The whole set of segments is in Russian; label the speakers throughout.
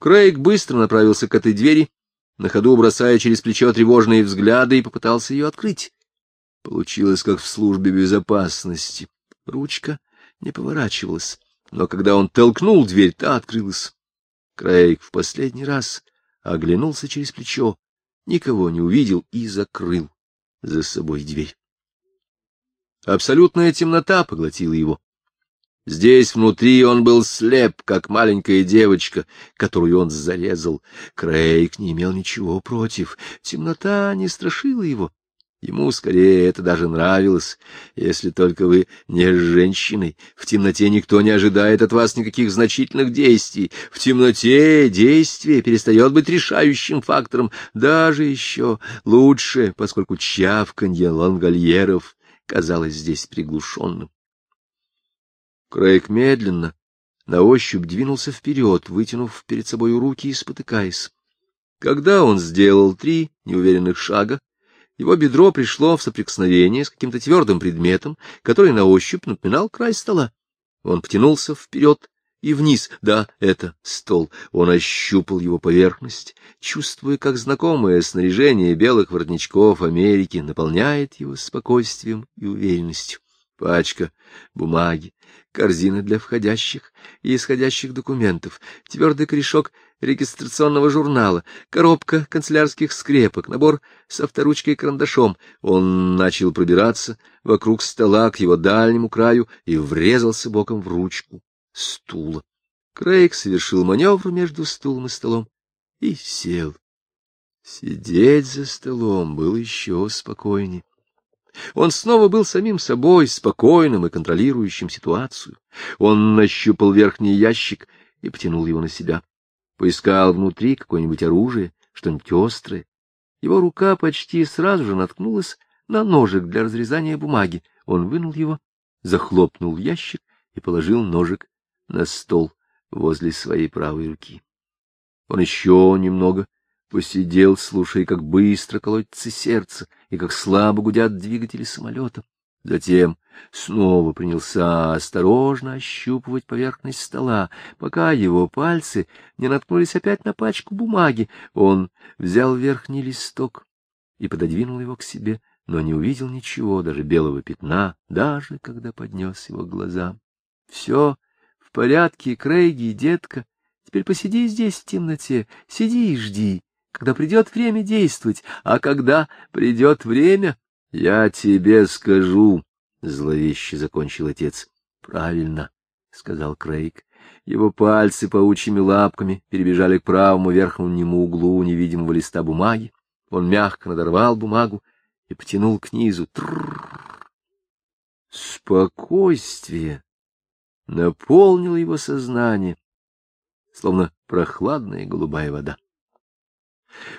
Speaker 1: Крейг быстро направился к этой двери, на ходу бросая через плечо тревожные взгляды, и попытался ее открыть. Получилось, как в службе безопасности. Ручка не поворачивалась, но когда он толкнул дверь, та открылась. Крейг в последний раз оглянулся через плечо, никого не увидел и закрыл за собой дверь. Абсолютная темнота поглотила его. Здесь внутри он был слеп, как маленькая девочка, которую он зарезал. Крейг не имел ничего против. Темнота не страшила его. Ему скорее это даже нравилось, если только вы не с женщиной. В темноте никто не ожидает от вас никаких значительных действий. В темноте действие перестает быть решающим фактором. Даже еще лучше, поскольку чавканье лангольеров казалось здесь приглушенным. Крейг медленно, на ощупь двинулся вперед, вытянув перед собой руки и спотыкаясь. Когда он сделал три неуверенных шага, его бедро пришло в соприкосновение с каким-то твердым предметом, который на ощупь напоминал край стола. Он потянулся вперед и вниз. Да, это стол. Он ощупал его поверхность, чувствуя, как знакомое снаряжение белых воротничков Америки наполняет его спокойствием и уверенностью. Пачка бумаги, корзина для входящих и исходящих документов, твердый корешок регистрационного журнала, коробка канцелярских скрепок, набор с авторучкой и карандашом. Он начал пробираться вокруг стола к его дальнему краю и врезался боком в ручку стула. Крейг совершил маневр между стулом и столом и сел. Сидеть за столом было еще спокойнее. Он снова был самим собой, спокойным и контролирующим ситуацию. Он нащупал верхний ящик и потянул его на себя. Поискал внутри какое-нибудь оружие, что-нибудь острое. Его рука почти сразу же наткнулась на ножик для разрезания бумаги. Он вынул его, захлопнул ящик и положил ножик на стол возле своей правой руки. Он еще немного посидел, слушая, как быстро колотится сердце и как слабо гудят двигатели самолета. Затем снова принялся осторожно ощупывать поверхность стола, пока его пальцы не наткнулись опять на пачку бумаги. Он взял верхний листок и пододвинул его к себе, но не увидел ничего, даже белого пятна, даже когда поднес его к глазам. Все в порядке, Крейги, детка. Теперь посиди здесь в темноте, сиди и жди когда придет время действовать, а когда придет время, я тебе скажу, — зловеще закончил отец. — Правильно, — сказал Крейг. Его пальцы паучьими лапками перебежали к правому верхнему углу невидимого листа бумаги. Он мягко надорвал бумагу и потянул к низу. Спокойствие наполнило его сознание, словно прохладная голубая вода.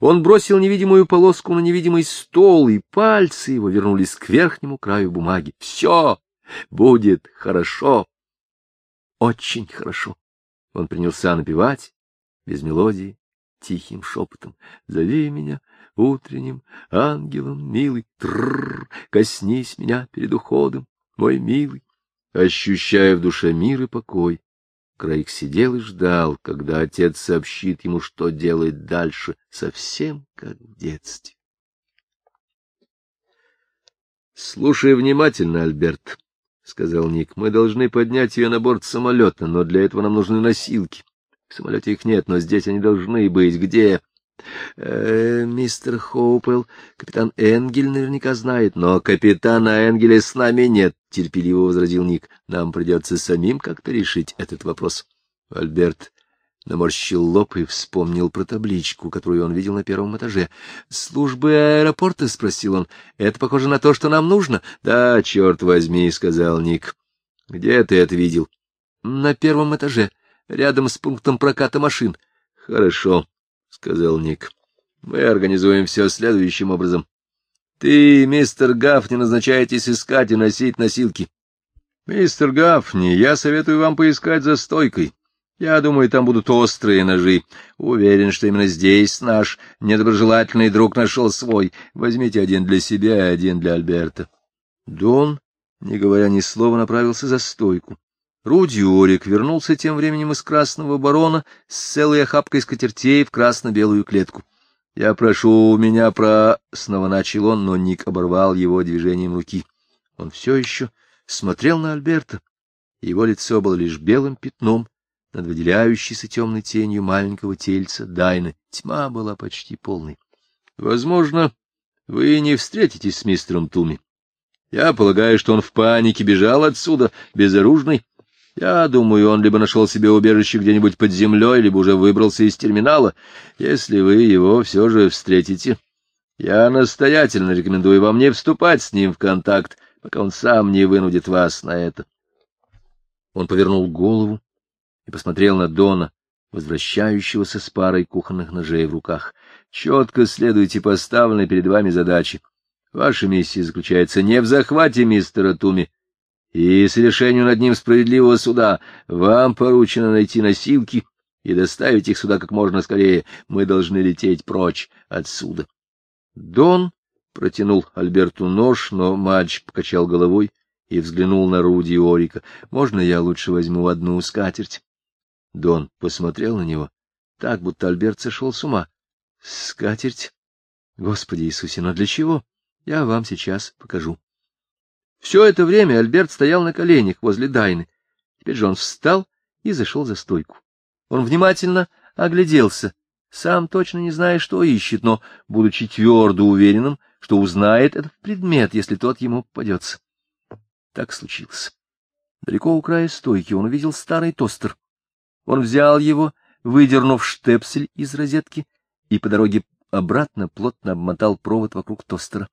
Speaker 1: Он бросил невидимую полоску на невидимый стол, и пальцы его вернулись к верхнему краю бумаги. Все будет хорошо. Очень хорошо. Он принялся напевать, без мелодии, тихим шепотом. Зови меня утренним ангелом, милый, трррр, коснись меня перед уходом, мой милый. Ощущая в душе мир и покой, Крейг сидел и ждал, когда отец сообщит ему, что делать дальше, совсем как в детстве. — Слушай внимательно, Альберт, — сказал Ник. — Мы должны поднять ее на борт самолета, но для этого нам нужны носилки. В самолете их нет, но здесь они должны быть. Где? Э, мистер Хоупелл, капитан Энгель наверняка знает, но капитана Энгеля с нами нет, — терпеливо возразил Ник. Нам придется самим как-то решить этот вопрос. Альберт наморщил лоб и вспомнил про табличку, которую он видел на первом этаже. — Службы аэропорта? — спросил он. — Это похоже на то, что нам нужно? — Да, черт возьми, — сказал Ник. — Где ты это видел? — На первом этаже, рядом с пунктом проката машин. — Хорошо. — сказал Ник. — Мы организуем все следующим образом. Ты, мистер Гафни, назначаетесь искать и носить носилки. Мистер Гафни, я советую вам поискать за стойкой. Я думаю, там будут острые ножи. Уверен, что именно здесь наш недоброжелательный друг нашел свой. Возьмите один для себя и один для Альберта. Дон, не говоря ни слова, направился за стойку. Руди Орик вернулся тем временем из Красного Барона с целой охапкой скатертей в красно-белую клетку. — Я прошу меня про... — снова начал он, но Ник оборвал его движением руки. Он все еще смотрел на Альберта. Его лицо было лишь белым пятном над выделяющейся темной тенью маленького тельца Дайны. Тьма была почти полной. — Возможно, вы не встретитесь с мистером Туми. Я полагаю, что он в панике бежал отсюда, безоружный. Я думаю, он либо нашел себе убежище где-нибудь под землей, либо уже выбрался из терминала. Если вы его все же встретите, я настоятельно рекомендую вам не вступать с ним в контакт, пока он сам не вынудит вас на это. Он повернул голову и посмотрел на Дона, возвращающегося с парой кухонных ножей в руках. Четко следуйте поставленной перед вами задаче. Ваша миссия заключается не в захвате мистера Туми, и с решением над ним справедливого суда вам поручено найти носилки и доставить их сюда как можно скорее. Мы должны лететь прочь отсюда. Дон протянул Альберту нож, но мальчик покачал головой и взглянул на Руди Орика. — Можно я лучше возьму одну скатерть? Дон посмотрел на него, так, будто Альберт сошел с ума. — Скатерть? Господи Иисусе, но для чего? Я вам сейчас покажу. Все это время Альберт стоял на коленях возле Дайны. Теперь же он встал и зашел за стойку. Он внимательно огляделся, сам точно не зная, что ищет, но, будучи твердо уверенным, что узнает этот предмет, если тот ему попадется. Так случилось. Далеко у края стойки он увидел старый тостер. Он взял его, выдернув штепсель из розетки, и по дороге обратно плотно обмотал провод вокруг тостера.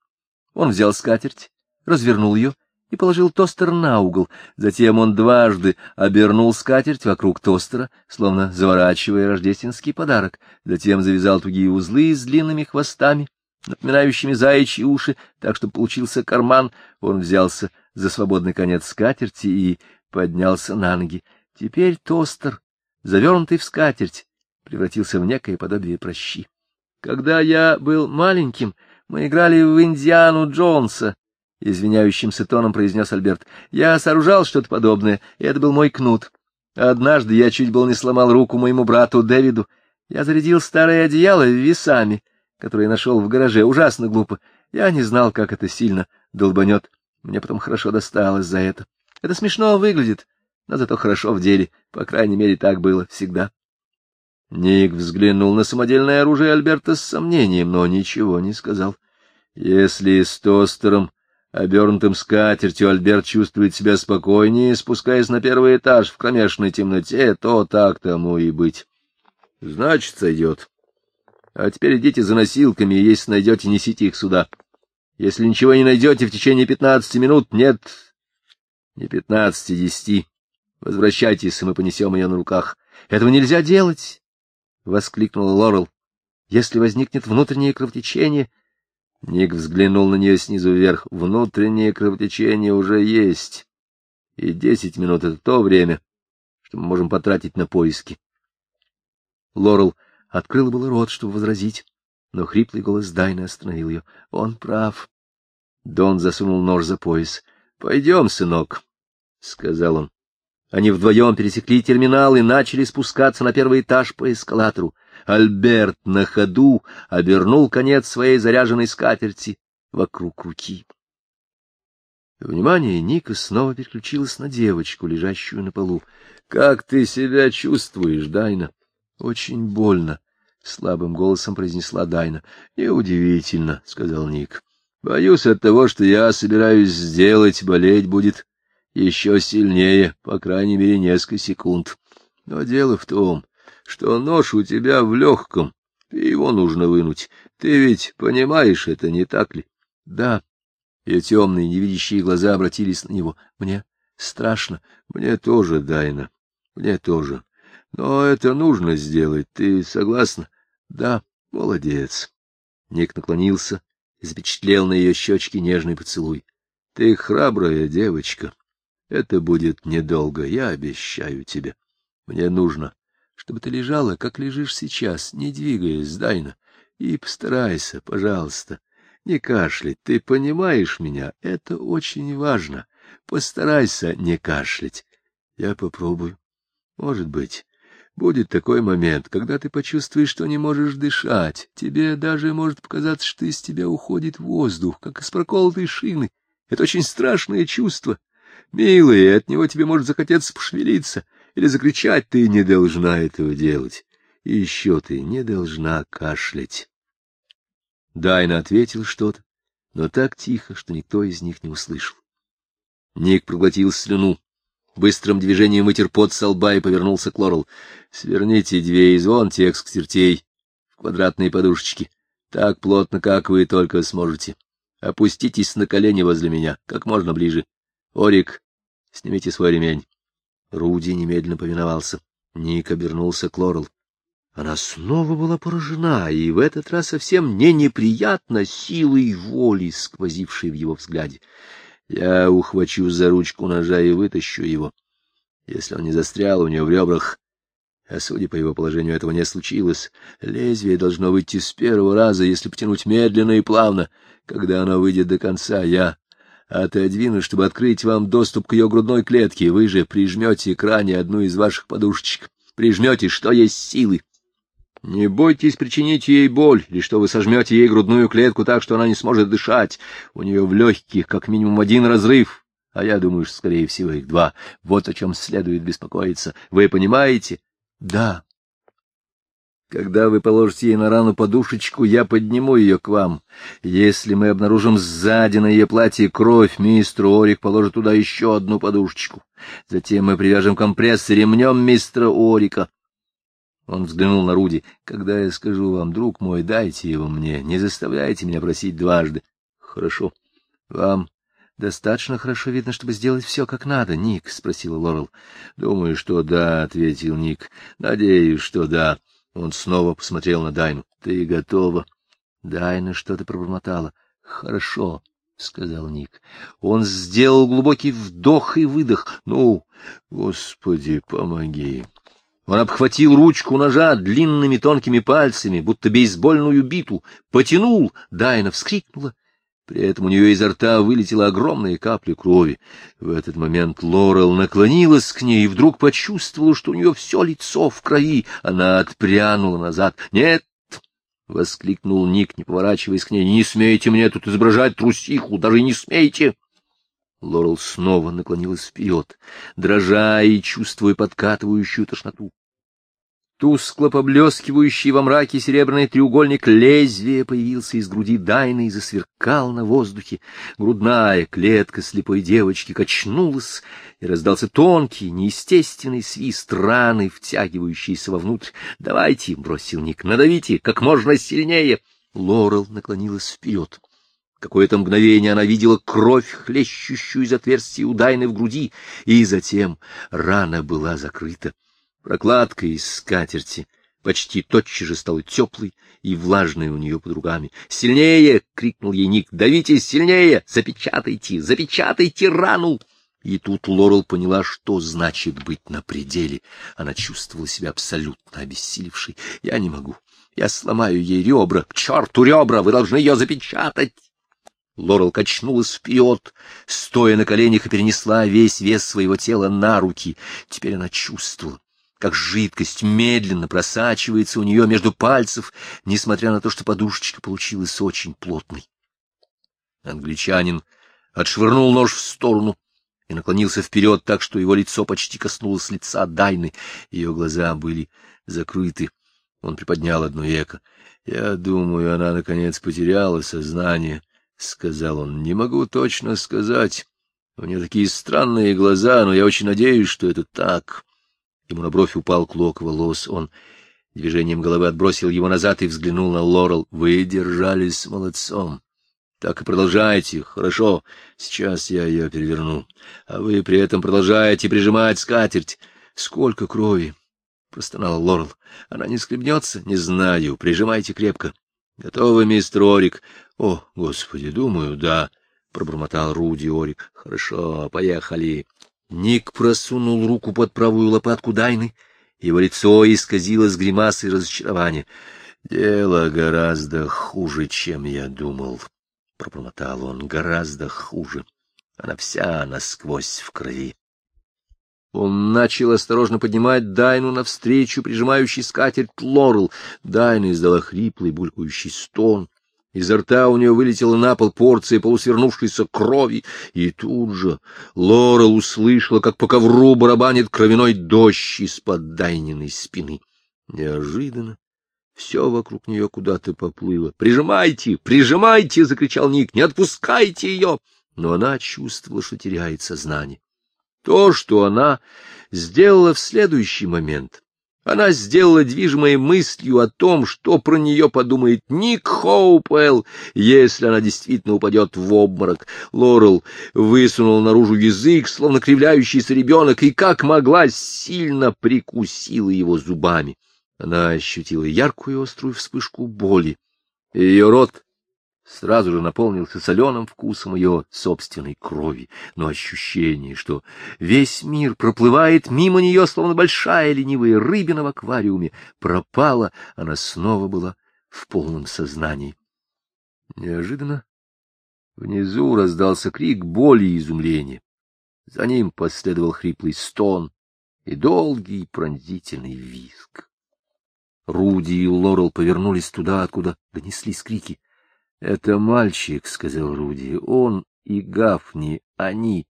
Speaker 1: Он взял скатерть, развернул ее и положил тостер на угол. Затем он дважды обернул скатерть вокруг тостера, словно заворачивая рождественский подарок. Затем завязал тугие узлы с длинными хвостами, напоминающими заячьи уши, так что получился карман. Он взялся за свободный конец скатерти и поднялся на ноги. Теперь тостер, завернутый в скатерть, превратился в некое подобие прощи. Когда я был маленьким, мы играли в Индиану Джонса, — извиняющимся тоном произнес Альберт. — Я сооружал что-то подобное, и это был мой кнут. Однажды я чуть было не сломал руку моему брату Дэвиду. Я зарядил старое одеяло весами, которые нашел в гараже. Ужасно глупо. Я не знал, как это сильно долбанет. Мне потом хорошо досталось за это. Это смешно выглядит, но зато хорошо в деле. По крайней мере, так было всегда. Ник взглянул на самодельное оружие Альберта с сомнением, но ничего не сказал. Если с тостером Обернутым скатертью Альберт чувствует себя спокойнее, спускаясь на первый этаж в кромешной темноте, то так тому и быть. Значит, сойдет. А теперь идите за носилками, и если найдете, несите их сюда. Если ничего не найдете в течение пятнадцати минут, нет, не пятнадцати, десяти, возвращайтесь, и мы понесем ее на руках. Этого нельзя делать, — воскликнула Лорел. Если возникнет внутреннее кровотечение, Ник взглянул на нее снизу вверх. Внутреннее кровотечение уже есть. И десять минут — это то время, что мы можем потратить на поиски. Лорел открыла было рот, чтобы возразить, но хриплый голос Дайны остановил ее. Он прав. Дон засунул нож за пояс. — Пойдем, сынок, — сказал он. Они вдвоем пересекли терминал и начали спускаться на первый этаж по эскалатору. Альберт на ходу обернул конец своей заряженной скатерти вокруг руки. Внимание Ника снова переключилось на девочку, лежащую на полу. — Как ты себя чувствуешь, Дайна? — Очень больно, — слабым голосом произнесла Дайна. — Неудивительно, — сказал Ник. — Боюсь от того, что я собираюсь сделать, болеть будет еще сильнее, по крайней мере, несколько секунд. Но дело в том, что нож у тебя в легком, и его нужно вынуть. Ты ведь понимаешь это, не так ли? — Да. Ее темные невидящие глаза обратились на него. — Мне страшно. — Мне тоже, Дайна. Мне тоже. Но это нужно сделать. Ты согласна? — Да. Молодец. Ник наклонился и запечатлел на ее щечке нежный поцелуй. — Ты храбрая девочка. Это будет недолго, я обещаю тебе. Мне нужно чтобы ты лежала, как лежишь сейчас, не двигаясь, Дайна, и постарайся, пожалуйста, не кашлять, ты понимаешь меня, это очень важно. Постарайся не кашлять. Я попробую. Может быть. Будет такой момент, когда ты почувствуешь, что не можешь дышать. Тебе даже может показаться, что из тебя уходит воздух, как из проколотой шины. Это очень страшное чувство. Милый, от него тебе может захотеться пошевелиться или закричать. Ты не должна этого делать. И еще ты не должна кашлять. Дайна ответил что-то, но так тихо, что никто из них не услышал. Ник проглотил слюну. Быстрым движением вытер пот со лба и повернулся к Лорел. — Сверните две из вон тех скатертей в квадратные подушечки. Так плотно, как вы только сможете. Опуститесь на колени возле меня, как можно ближе. Орик, снимите свой ремень. Руди немедленно повиновался. Ник обернулся к Лорел. Она снова была поражена, и в этот раз совсем не неприятно силой воли, сквозившей в его взгляде. Я ухвачу за ручку ножа и вытащу его. Если он не застрял у нее в ребрах, а судя по его положению, этого не случилось, лезвие должно выйти с первого раза, если потянуть медленно и плавно. Когда оно выйдет до конца, я отодвину, чтобы открыть вам доступ к ее грудной клетке. Вы же прижмете к ране одну из ваших подушечек. Прижмете, что есть силы. Не бойтесь причинить ей боль, или что вы сожмете ей грудную клетку так, что она не сможет дышать. У нее в легких как минимум один разрыв, а я думаю, что, скорее всего, их два. Вот о чем следует беспокоиться. Вы понимаете? Да. Когда вы положите ей на рану подушечку, я подниму ее к вам. Если мы обнаружим сзади на ее платье кровь, мистер Орик положит туда еще одну подушечку. Затем мы привяжем компресс ремнем мистера Орика. Он взглянул на Руди. — Когда я скажу вам, друг мой, дайте его мне, не заставляйте меня просить дважды. — Хорошо. — Вам достаточно хорошо видно, чтобы сделать все как надо, Ник? — спросила Лорел. — Думаю, что да, — ответил Ник. — Надеюсь, что да. Он снова посмотрел на Дайну. — Ты готова? Дайна что-то пробормотала. — Хорошо, — сказал Ник. Он сделал глубокий вдох и выдох. — Ну, Господи, помоги. Он обхватил ручку ножа длинными тонкими пальцами, будто бейсбольную биту, потянул, Дайна вскрикнула. При этом у нее изо рта вылетела огромная капля крови. В этот момент Лорел наклонилась к ней и вдруг почувствовала, что у нее все лицо в крови. Она отпрянула назад. «Нет!» — воскликнул Ник, не поворачиваясь к ней. «Не смейте мне тут изображать трусиху! Даже не смейте!» Лорел снова наклонилась вперед, дрожа и чувствуя подкатывающую тошноту. Тускло поблескивающий во мраке серебряный треугольник лезвия появился из груди Дайны и засверкал на воздухе. Грудная клетка слепой девочки качнулась, и раздался тонкий, неестественный свист раны, втягивающийся вовнутрь. «Давайте», — бросил Ник, — «надавите как можно сильнее». Лорел наклонилась вперед. Какое-то мгновение она видела кровь, хлещущую из отверстия у Дайны в груди, и затем рана была закрыта. Прокладка из скатерти почти тотчас же стала теплой и влажной у нее под руками. «Сильнее!» — крикнул ей Ник. «Давите сильнее! Запечатайте! Запечатайте рану!» И тут Лорел поняла, что значит быть на пределе. Она чувствовала себя абсолютно обессилевшей. «Я не могу. Я сломаю ей ребра. К черту ребра! Вы должны ее запечатать!» Лорел качнулась вперед, стоя на коленях и перенесла весь вес своего тела на руки. Теперь она чувствовала, как жидкость медленно просачивается у нее между пальцев, несмотря на то, что подушечка получилась очень плотной. Англичанин отшвырнул нож в сторону и наклонился вперед так, что его лицо почти коснулось лица Дайны. Ее глаза были закрыты. Он приподнял одно веко. Я думаю, она, наконец, потеряла сознание. — сказал он. — Не могу точно сказать. У нее такие странные глаза, но я очень надеюсь, что это так. Ему на бровь упал клок волос. Он движением головы отбросил его назад и взглянул на Лорел. — Вы держались молодцом. Так и продолжайте. Хорошо. Сейчас я ее переверну. А вы при этом продолжаете прижимать скатерть. Сколько крови? — простонала Лорел. — Она не скребнется? — Не знаю. Прижимайте крепко. — Готовы, мистер Орик? — О, господи, думаю, да, — пробормотал Руди Орик. — Хорошо, поехали. Ник просунул руку под правую лопатку Дайны. Его лицо исказилось гримасой разочарования. — Дело гораздо хуже, чем я думал, — пробормотал он, — гораздо хуже. Она вся насквозь в крови. Он начал осторожно поднимать Дайну навстречу, прижимающий скатерть Лорел. Дайна издала хриплый, булькающий стон. Изо рта у нее вылетела на пол порция полусвернувшейся крови, и тут же Лорел услышала, как по ковру барабанит кровяной дождь из-под Дайниной спины. Неожиданно все вокруг нее куда-то поплыло. «Прижимайте! Прижимайте!» — закричал Ник. «Не отпускайте ее!» Но она чувствовала, что теряет сознание. То, что она сделала в следующий момент, она сделала движимой мыслью о том, что про нее подумает Ник Хоупелл, если она действительно упадет в обморок. Лорел высунул наружу язык, словно кривляющийся ребенок, и, как могла, сильно прикусила его зубами. Она ощутила яркую острую вспышку боли. Ее рот сразу же наполнился соленым вкусом ее собственной крови, но ощущение, что весь мир проплывает мимо нее, словно большая ленивая рыбина в аквариуме, пропало, она снова была в полном сознании. Неожиданно внизу раздался крик боли и изумления. За ним последовал хриплый стон и долгий пронзительный визг. Руди и Лорел повернулись туда, откуда донеслись крики. — Это мальчик, — сказал Руди. — Он и Гафни, они...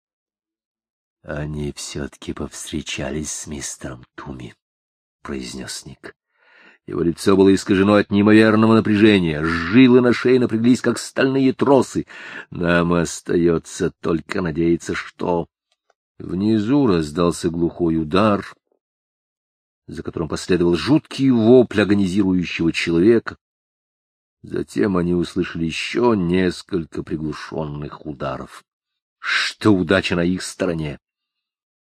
Speaker 1: Они все-таки повстречались с мистером Туми, — произнес Ник. Его лицо было искажено от неимоверного напряжения, жилы на шее напряглись, как стальные тросы. Нам остается только надеяться, что... Внизу раздался глухой удар, за которым последовал жуткий вопль агонизирующего человека, Затем они услышали еще несколько приглушенных ударов. Что удача на их стороне!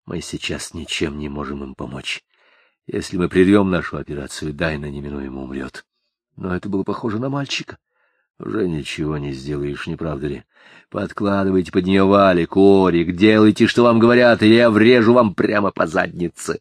Speaker 1: Мы сейчас ничем не можем им помочь. Если мы прервем нашу операцию, Дайна неминуемо умрет. Но это было похоже на мальчика. Уже ничего не сделаешь, не правда ли? Подкладывайте под нее валик, орик, делайте, что вам говорят, или я врежу вам прямо по заднице.